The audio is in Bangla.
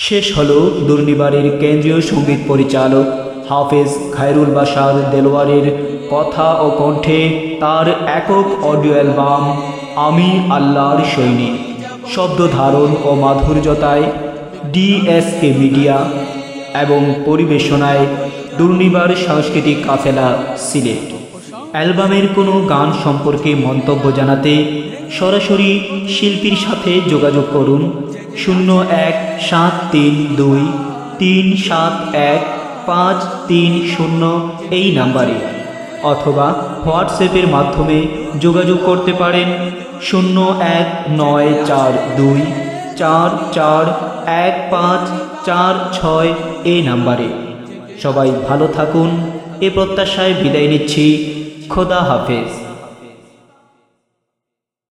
শেষ হল দুর্নিবারের কেন্দ্রীয় সংগীত পরিচালক হাফেজ খায়রুল বাশার দেলোয়ারের কথা ও কণ্ঠে তার একক অডিও অ্যালবাম আমি আল্লাহর সৈনিক। শব্দ ধারণ ও মাধুর্যতায় ডিএসকে মিডিয়া এবং পরিবেশনায় দুর্নিবার সাংস্কৃতিক কাফেলা সিলেট অ্যালবামের কোনো গান সম্পর্কে মন্তব্য জানাতে সরাসরি শিল্পীর সাথে যোগাযোগ করুন শূন্য এক সাত তিন দুই তিন সাত এক পাঁচ তিন শূন্য এই নাম্বারে অথবা হোয়াটসঅ্যাপের মাধ্যমে যোগাযোগ করতে পারেন শূন্য এক নয় চার দুই চার চার এক পাঁচ চার ছয় এই নাম্বারে। সবাই ভালো থাকুন। এ প্রত্যাশায় বিদায় নিচ্ছি। খোদা হাফেজ।